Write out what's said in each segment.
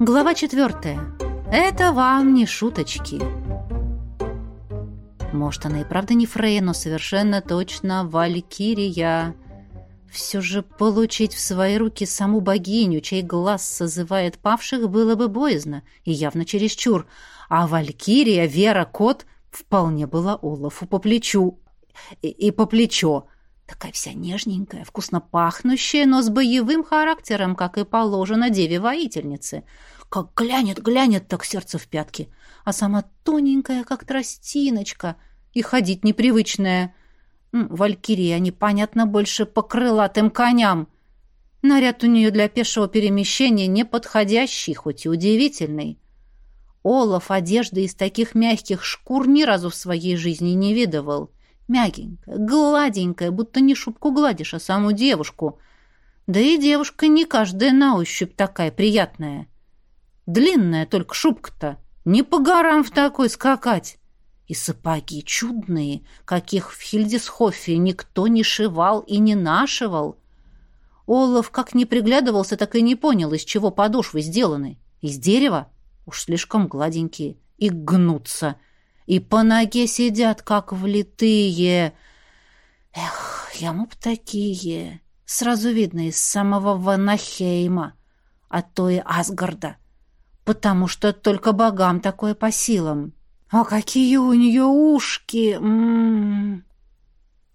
Глава четвертая. Это вам не шуточки. Может, она и правда не Фрейя, но совершенно точно Валькирия. Все же получить в свои руки саму богиню, чей глаз созывает павших, было бы боязно и явно чересчур. А Валькирия, Вера, Кот вполне была Олафу по плечу. И, и по плечо. Такая вся нежненькая, вкусно пахнущая, но с боевым характером, как и положено деве-воительнице. Как глянет, глянет, так сердце в пятки. А сама тоненькая, как тростиночка, и ходить непривычная. Валькирия непонятно больше по крылатым коням. Наряд у нее для пешего перемещения неподходящий, хоть и удивительный. Олаф одежды из таких мягких шкур ни разу в своей жизни не видывал. Мягенькая, гладенькая, будто не шубку гладишь, а саму девушку. Да и девушка не каждая на ощупь такая приятная. Длинная только шубка-то. Не по горам в такой скакать. И сапоги чудные, каких в Хильдисхофе никто не шивал и не нашивал. Олаф как не приглядывался, так и не понял, из чего подошвы сделаны. Из дерева? Уж слишком гладенькие. И гнутся — и по ноге сидят, как влитые. Эх, ему б такие. Сразу видно из самого Ванахейма, а то и Асгарда. Потому что только богам такое по силам. А какие у нее ушки! М -м -м.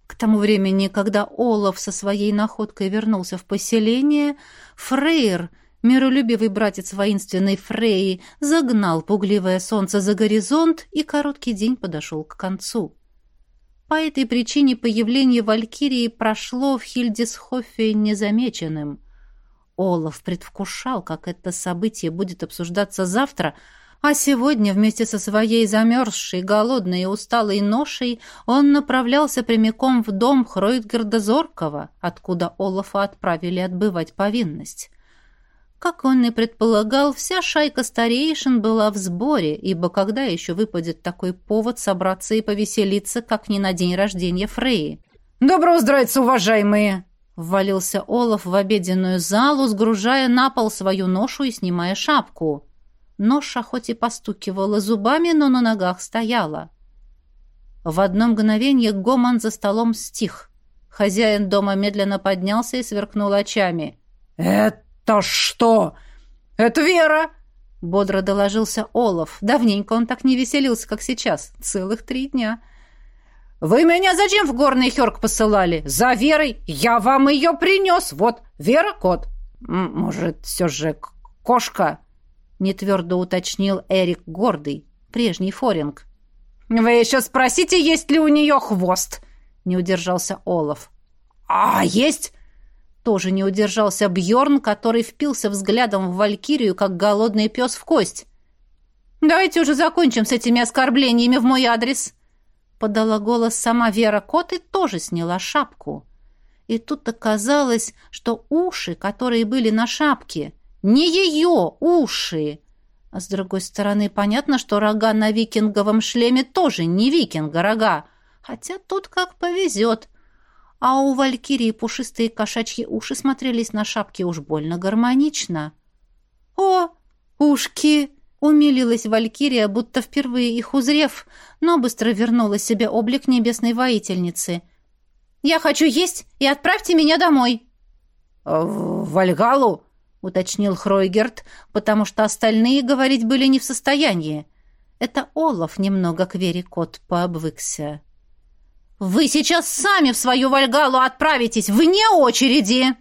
К тому времени, когда Олаф со своей находкой вернулся в поселение, Фрейр — Миролюбивый братец воинственной Фреи загнал пугливое солнце за горизонт, и короткий день подошел к концу. По этой причине появление Валькирии прошло в Хильдисхофе незамеченным. Олаф предвкушал, как это событие будет обсуждаться завтра, а сегодня вместе со своей замерзшей, голодной и усталой ношей он направлялся прямиком в дом Хройтгерда Зоркова, откуда Олафа отправили отбывать повинность. Как он и предполагал, вся шайка старейшин была в сборе, ибо когда еще выпадет такой повод собраться и повеселиться, как не на день рождения Фреи? «Доброго здравия, уважаемые!» Ввалился Олаф в обеденную залу, сгружая на пол свою ношу и снимая шапку. Ноша хоть и постукивала зубами, но на ногах стояла. В одно мгновение гомон за столом стих. Хозяин дома медленно поднялся и сверкнул очами. «Это «То что? Это Вера!» — бодро доложился Олаф. Давненько он так не веселился, как сейчас. Целых три дня. «Вы меня зачем в горный Хёрк посылали? За Верой! Я вам ее принес! Вот, Вера — кот!» «Может, все же кошка?» — нетвердо уточнил Эрик Гордый, прежний Форинг. «Вы еще спросите, есть ли у нее хвост?» — не удержался Олаф. «А, есть!» Тоже не удержался Бьорн, который впился взглядом в Валькирию, как голодный пес в кость. «Давайте уже закончим с этими оскорблениями в мой адрес!» Подала голос сама Вера Кот и тоже сняла шапку. И тут оказалось, что уши, которые были на шапке, не ее уши. А с другой стороны, понятно, что рога на викинговом шлеме тоже не викинга рога. Хотя тут как повезет а у Валькирии пушистые кошачьи уши смотрелись на шапке уж больно гармонично. «О, ушки!» — умилилась Валькирия, будто впервые их узрев, но быстро вернула себе облик небесной воительницы. «Я хочу есть, и отправьте меня домой!» «В Вальгалу?» — уточнил Хройгерт, потому что остальные говорить были не в состоянии. Это Олаф немного к Вере Кот пообвыкся. «Вы сейчас сами в свою Вальгалу отправитесь, вне очереди!»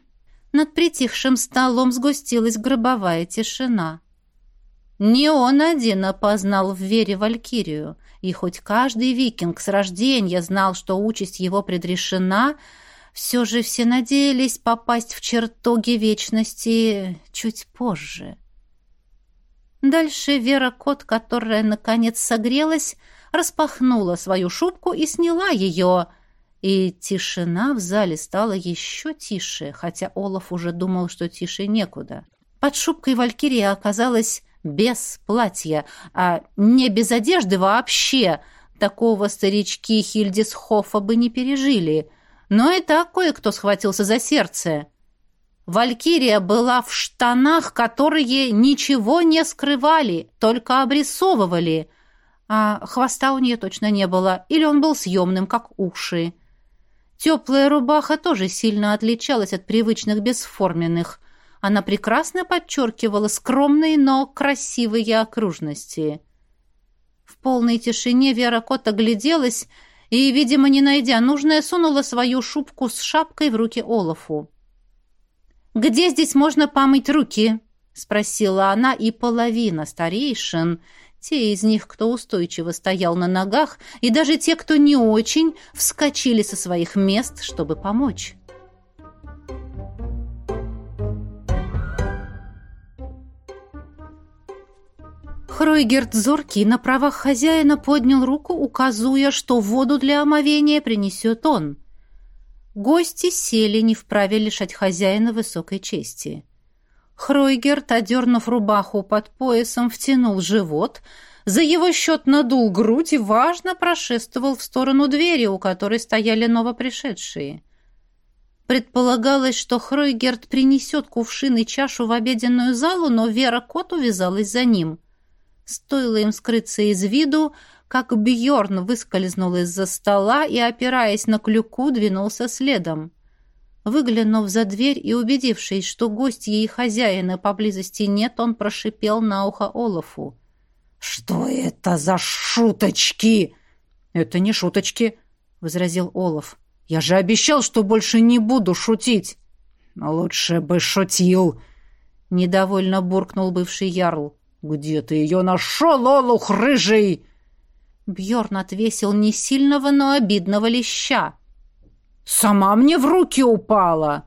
Над притихшим столом сгустилась гробовая тишина. Не он один опознал в вере Валькирию, и хоть каждый викинг с рождения знал, что участь его предрешена, все же все надеялись попасть в чертоги вечности чуть позже. Дальше Вера Кот, которая, наконец, согрелась, распахнула свою шубку и сняла ее. И тишина в зале стала еще тише, хотя Олаф уже думал, что тише некуда. Под шубкой Валькирия оказалась без платья, а не без одежды вообще. Такого старички Хильдисхофа бы не пережили. Но и так кое-кто схватился за сердце. Валькирия была в штанах, которые ничего не скрывали, только обрисовывали, а хвоста у нее точно не было, или он был съемным, как уши. Теплая рубаха тоже сильно отличалась от привычных бесформенных. Она прекрасно подчеркивала скромные, но красивые окружности. В полной тишине Вера Кот огляделась и, видимо, не найдя нужное, сунула свою шубку с шапкой в руки Олафу. «Где здесь можно помыть руки?» — спросила она, и половина старейшин, те из них, кто устойчиво стоял на ногах, и даже те, кто не очень, вскочили со своих мест, чтобы помочь. Хройгерт Зоркий на правах хозяина поднял руку, указывая, что воду для омовения принесет он. Гости сели, не вправе лишать хозяина высокой чести. Хройгерт, одернув рубаху под поясом, втянул живот, за его счет надул грудь и важно прошествовал в сторону двери, у которой стояли новопришедшие. Предполагалось, что Хройгерт принесет кувшин и чашу в обеденную залу, но Вера Кот увязалась за ним. Стоило им скрыться из виду, как Бьорн выскользнул из-за стола и, опираясь на клюку, двинулся следом. Выглянув за дверь и убедившись, что гостья и хозяина поблизости нет, он прошипел на ухо Олафу. «Что это за шуточки?» «Это не шуточки», — возразил Олаф. «Я же обещал, что больше не буду шутить». «Лучше бы шутил», — недовольно буркнул бывший ярл. «Где ты ее нашел, олух рыжий?» Бьорн отвесил не сильного, но обидного леща. «Сама мне в руки упала!»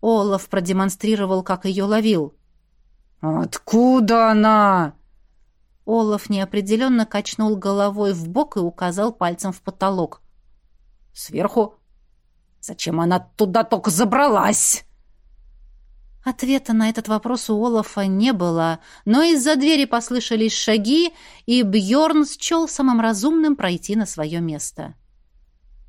Олаф продемонстрировал, как ее ловил. «Откуда она?» Олаф неопределенно качнул головой в бок и указал пальцем в потолок. «Сверху? Зачем она туда только забралась?» Ответа на этот вопрос у Олафа не было, но из-за двери послышались шаги, и Бьорн счел самым разумным пройти на свое место.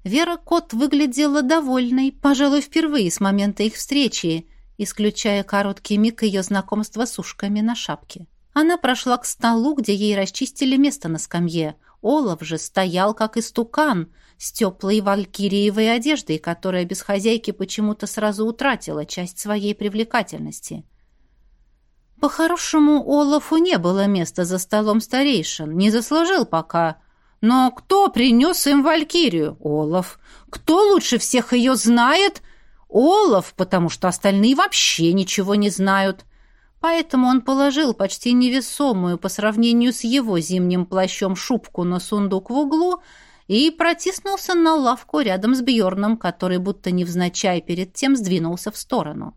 Вера Кот выглядела довольной, пожалуй, впервые с момента их встречи, исключая короткий миг ее знакомства с ушками на шапке. Она прошла к столу, где ей расчистили место на скамье. Олаф же стоял, как истукан, с теплой валькириевой одеждой, которая без хозяйки почему-то сразу утратила часть своей привлекательности. По-хорошему, Олафу не было места за столом старейшин, не заслужил пока. Но кто принес им валькирию? Олаф. Кто лучше всех ее знает? Олаф, потому что остальные вообще ничего не знают. — Поэтому он положил почти невесомую по сравнению с его зимним плащом шубку на сундук в углу и протиснулся на лавку рядом с Бьорном, который будто невзначай перед тем сдвинулся в сторону.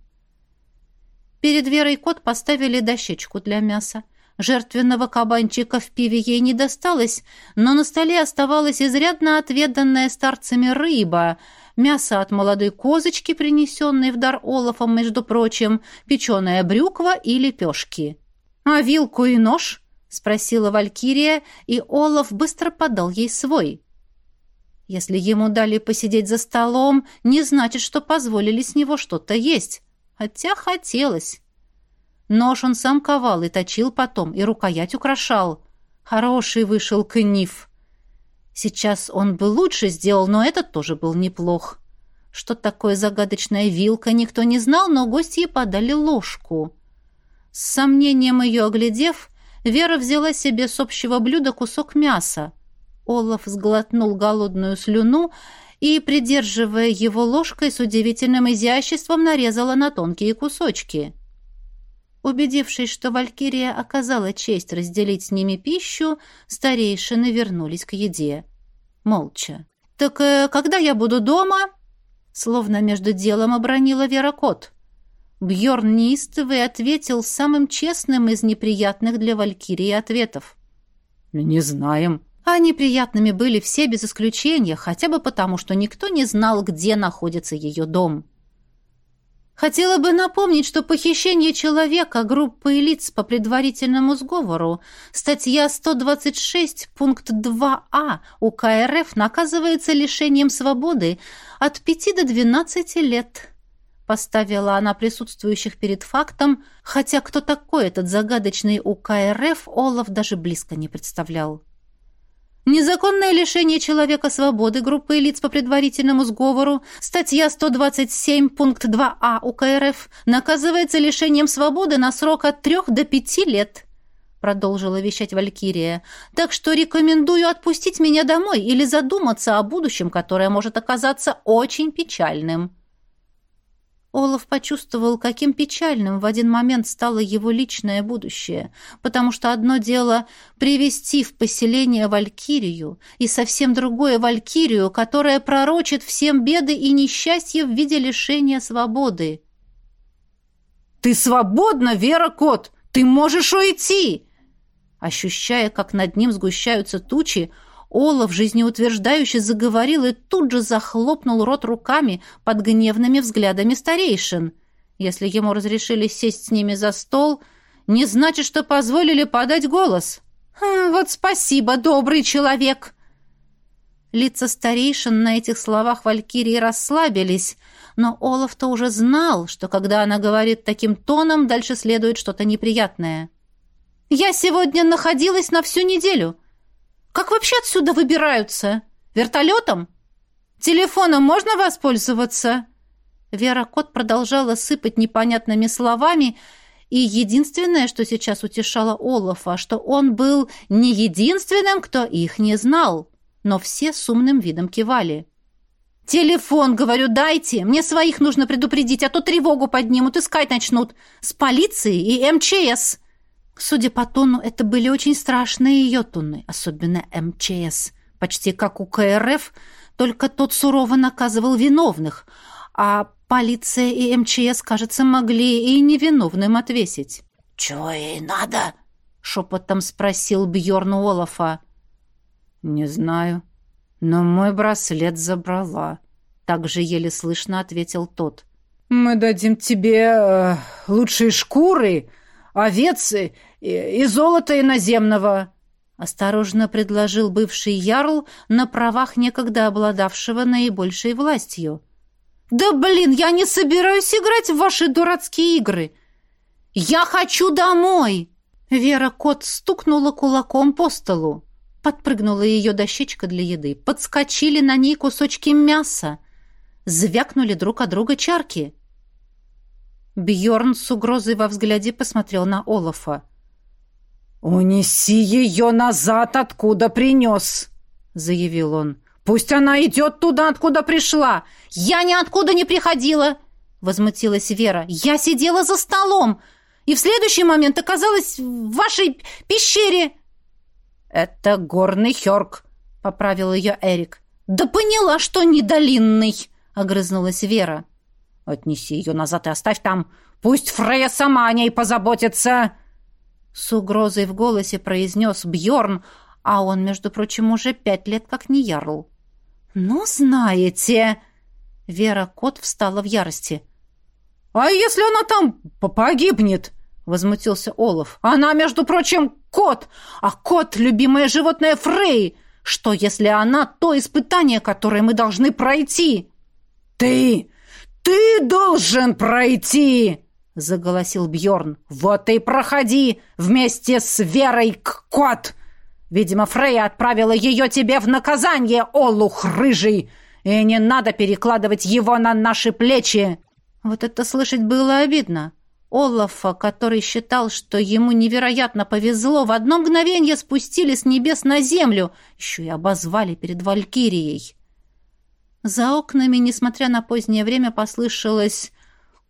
Перед Верой кот поставили дощечку для мяса. Жертвенного кабанчика в пиве ей не досталось, но на столе оставалась изрядно отведанная старцами рыба — мясо от молодой козочки, принесенной в дар Олафом, между прочим, печеная брюква и лепешки. «А вилку и нож?» — спросила Валькирия, и Олаф быстро подал ей свой. Если ему дали посидеть за столом, не значит, что позволили с него что-то есть. Хотя хотелось. Нож он сам ковал и точил потом, и рукоять украшал. Хороший вышел книф. Сейчас он бы лучше сделал, но этот тоже был неплох. Что такое загадочная вилка, никто не знал, но гости подали ложку. С сомнением ее оглядев, Вера взяла себе с общего блюда кусок мяса. Олаф сглотнул голодную слюну и, придерживая его ложкой, с удивительным изяществом нарезала на тонкие кусочки. Убедившись, что Валькирия оказала честь разделить с ними пищу, старейшины вернулись к еде. Молча. «Так э, когда я буду дома?» Словно между делом обронила Вера Кот. Бьорн неистовый ответил самым честным из неприятных для Валькирии ответов. «Не знаем». А неприятными были все без исключения, хотя бы потому, что никто не знал, где находится ее дом. Хотела бы напомнить, что похищение человека группы лиц по предварительному сговору, статья 126, пункт 2а УК РФ наказывается лишением свободы от 5 до 12 лет. Поставила она присутствующих перед фактом, хотя кто такой этот загадочный УКРФ Олаф даже близко не представлял. Незаконное лишение человека свободы группы лиц по предварительному сговору, статья 127, пункт 2а УК РФ, наказывается лишением свободы на срок от 3 до 5 лет, продолжила вещать Валькирия. Так что рекомендую отпустить меня домой или задуматься о будущем, которое может оказаться очень печальным. Олаф почувствовал, каким печальным в один момент стало его личное будущее, потому что одно дело привести в поселение Валькирию, и совсем другое Валькирию, которая пророчит всем беды и несчастья в виде лишения свободы. «Ты свободна, Вера Кот! Ты можешь уйти!» Ощущая, как над ним сгущаются тучи, Олаф жизнеутверждающе заговорил и тут же захлопнул рот руками под гневными взглядами старейшин. Если ему разрешили сесть с ними за стол, не значит, что позволили подать голос. «Хм, «Вот спасибо, добрый человек!» Лица старейшин на этих словах Валькирии расслабились, но Олаф-то уже знал, что когда она говорит таким тоном, дальше следует что-то неприятное. «Я сегодня находилась на всю неделю. Как вообще отсюда выбираются? Вертолетом? Телефоном можно воспользоваться?» Вера Кот продолжала сыпать непонятными словами, и единственное, что сейчас утешало Олафа, что он был не единственным, кто их не знал. Но все с умным видом кивали. «Телефон, говорю, дайте! Мне своих нужно предупредить, а то тревогу поднимут, искать начнут. С полицией и МЧС!» Судя по тону, это были очень страшные йотуны, особенно МЧС. Почти как у КРФ, только тот сурово наказывал виновных, а полиция и МЧС, кажется, могли и невиновным отвесить. «Чего ей надо?» — шепотом спросил Бьорн Олафа. «Не знаю, но мой браслет забрала», — так же еле слышно ответил тот. «Мы дадим тебе э, лучшие шкуры, овец и, и золота иноземного», — осторожно предложил бывший ярл на правах некогда обладавшего наибольшей властью. «Да блин, я не собираюсь играть в ваши дурацкие игры! Я хочу домой!» Вера Кот стукнула кулаком по столу. Подпрыгнула ее дощечка для еды. Подскочили на ней кусочки мяса. Звякнули друг от друга чарки. Бьорн с угрозой во взгляде посмотрел на Олафа. «Унеси ее назад, откуда принес!» — заявил он. «Пусть она идет туда, откуда пришла!» «Я ниоткуда не приходила!» — возмутилась Вера. «Я сидела за столом и в следующий момент оказалась в вашей пещере!» «Это горный Хёрк», — поправил ее Эрик. «Да поняла, что недолинный!» — огрызнулась Вера. «Отнеси ее назад и оставь там. Пусть Фрея сама о ней позаботится!» С угрозой в голосе произнес Бьорн, а он, между прочим, уже пять лет как не ярл. «Ну, знаете...» Вера Кот встала в ярости. «А если она там погибнет?» — возмутился Олаф. «Она, между прочим, кот, а кот — любимое животное Фрей. Что, если она то испытание, которое мы должны пройти?» «Ты! Ты должен пройти!» — заголосил Бьорн. «Вот и проходи вместе с Верой к кот! Видимо, Фрейя отправила ее тебе в наказание, олух рыжий, и не надо перекладывать его на наши плечи!» Вот это слышать было обидно. Олафа, который считал, что ему невероятно повезло, в одно мгновение спустили с небес на землю, еще и обозвали перед Валькирией. За окнами, несмотря на позднее время, послышалось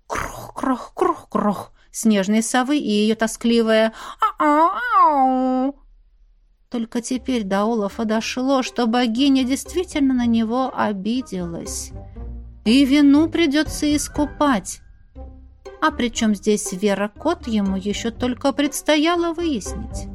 крох-крох-крох-крох снежной совы и ее тоскливое «ау-ау». Только теперь до Олафа дошло, что богиня действительно на него обиделась. И вину придется искупать. А причем здесь Вера Кот ему еще только предстояло выяснить.